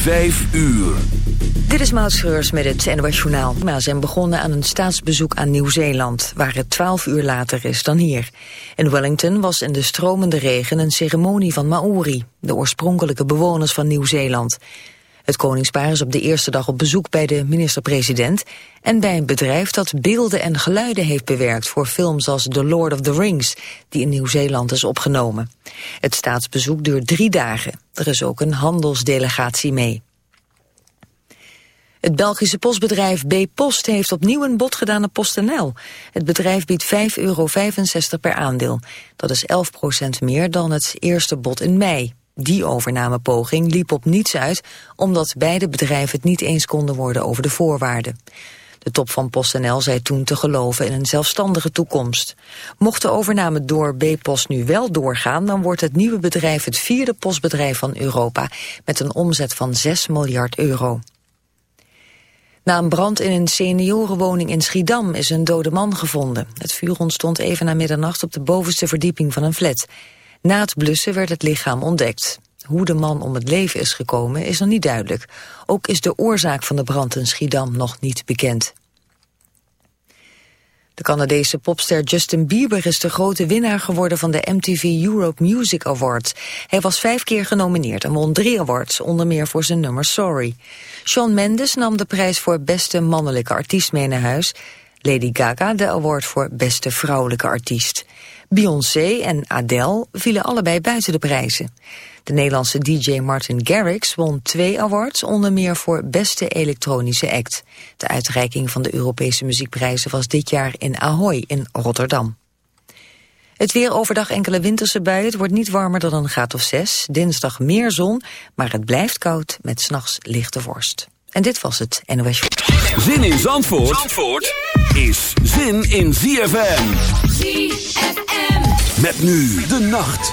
Vijf uur. Dit is Maud Schreurs met het NOS Journaal. We zijn begonnen aan een staatsbezoek aan Nieuw-Zeeland... waar het twaalf uur later is dan hier. In Wellington was in de stromende regen een ceremonie van Maori... de oorspronkelijke bewoners van Nieuw-Zeeland. Het koningspaar is op de eerste dag op bezoek bij de minister-president... en bij een bedrijf dat beelden en geluiden heeft bewerkt... voor films als The Lord of the Rings, die in Nieuw-Zeeland is opgenomen. Het staatsbezoek duurt drie dagen. Er is ook een handelsdelegatie mee. Het Belgische postbedrijf B-Post heeft opnieuw een bod gedaan op PostNL. Het bedrijf biedt 5,65 euro per aandeel. Dat is 11% meer dan het eerste bod in mei. Die overnamepoging liep op niets uit, omdat beide bedrijven het niet eens konden worden over de voorwaarden. De top van PostNL zei toen te geloven in een zelfstandige toekomst. Mocht de overname door B-Post nu wel doorgaan... dan wordt het nieuwe bedrijf het vierde postbedrijf van Europa... met een omzet van 6 miljard euro. Na een brand in een seniorenwoning in Schiedam is een dode man gevonden. Het vuur ontstond even na middernacht op de bovenste verdieping van een flat. Na het blussen werd het lichaam ontdekt. Hoe de man om het leven is gekomen is nog niet duidelijk. Ook is de oorzaak van de brand in Schiedam nog niet bekend. De Canadese popster Justin Bieber is de grote winnaar geworden van de MTV Europe Music Awards. Hij was vijf keer genomineerd en won drie awards, onder meer voor zijn nummer Sorry. Shawn Mendes nam de prijs voor beste mannelijke artiest mee naar huis. Lady Gaga de award voor beste vrouwelijke artiest. Beyoncé en Adele vielen allebei buiten de prijzen. De Nederlandse DJ Martin Garrix won twee awards, onder meer voor beste elektronische act. De uitreiking van de Europese muziekprijzen was dit jaar in Ahoy in Rotterdam. Het weer overdag enkele winterse buien. Het wordt niet warmer dan een graad of zes. Dinsdag meer zon, maar het blijft koud met s'nachts lichte vorst. En dit was het NOS. Zin in Zandvoort, Zandvoort is zin in ZFM. ZFM. Met nu de nacht.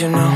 you know.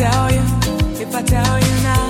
tell you, if I tell you now.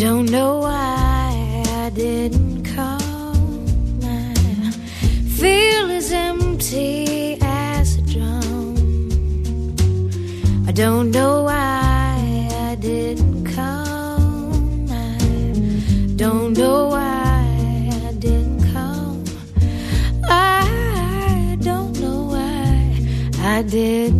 don't know why I didn't come. I feel as empty as a drum. I don't know why I didn't come. I don't know why I didn't come. I don't know why I didn't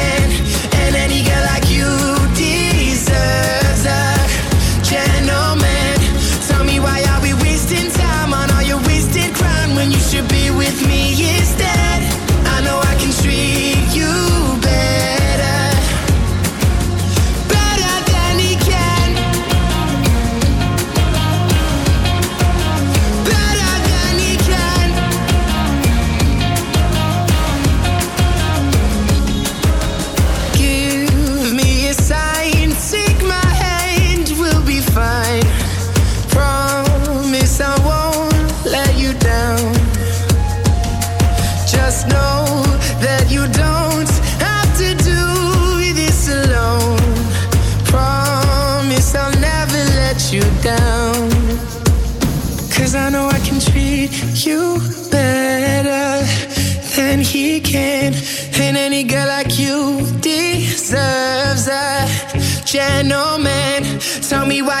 tell me why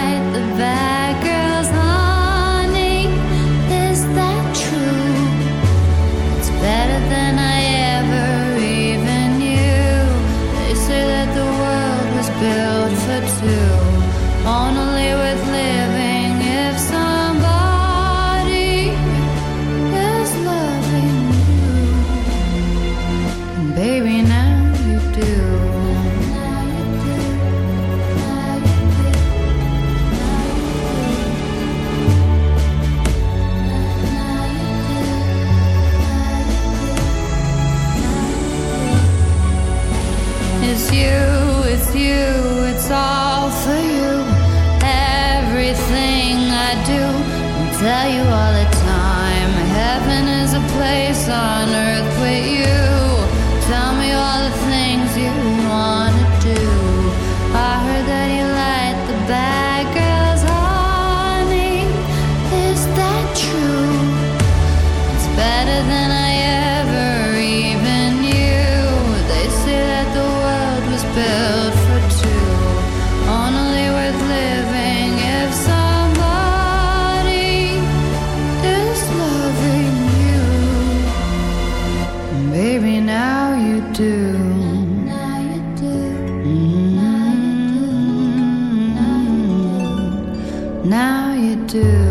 you do. Now you do. Now you do.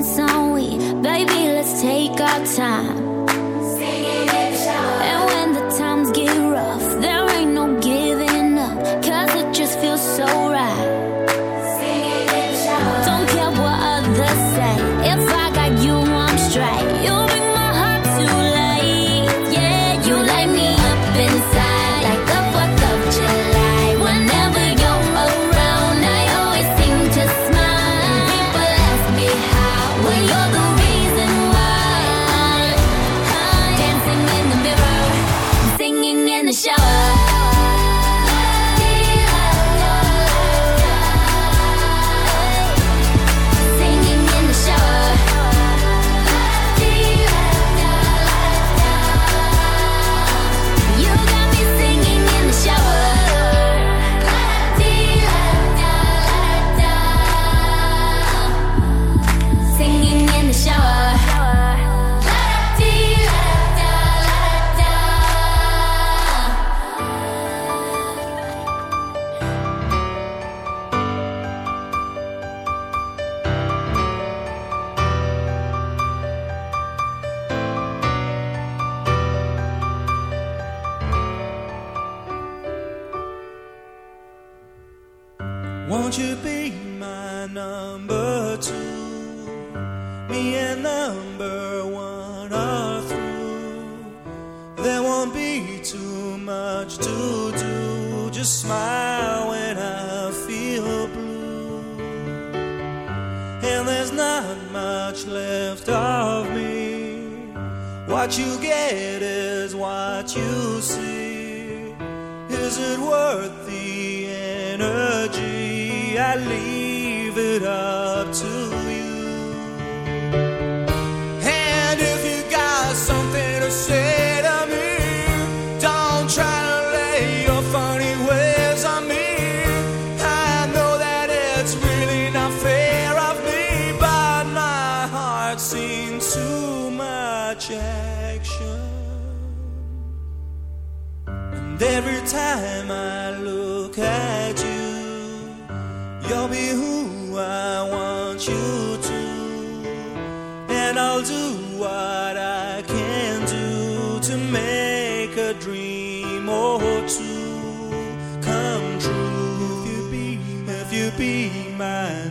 minutes on we, baby, let's take our time. A dream or two come true. If you be, if you be my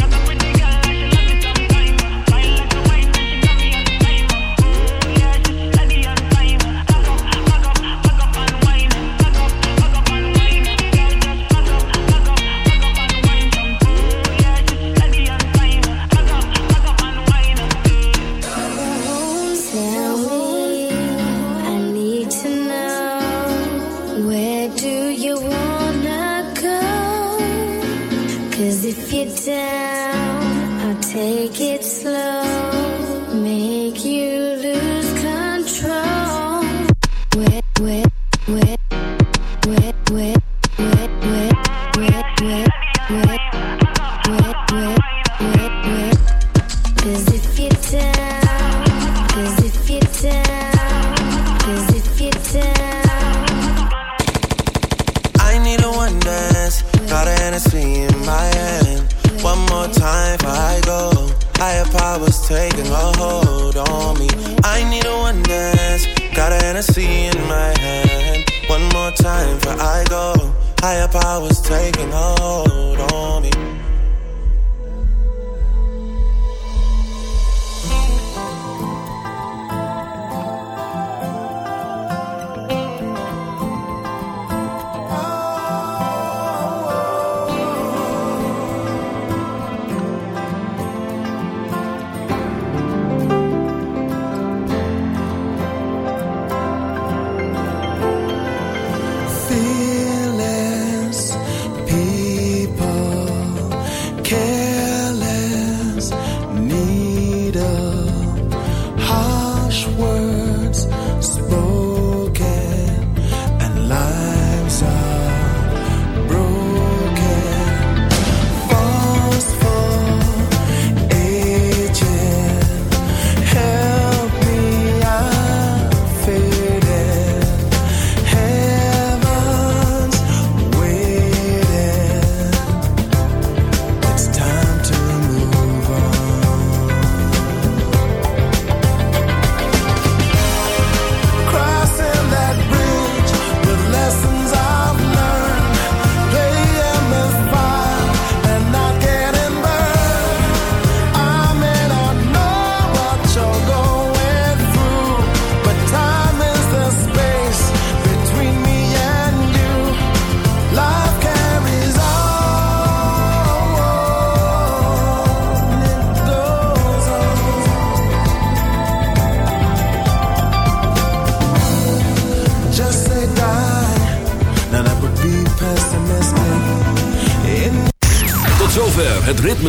A hold on me. I need a one dance. Got a Hennessy in my hand. One more time before I go. Higher powers taking hold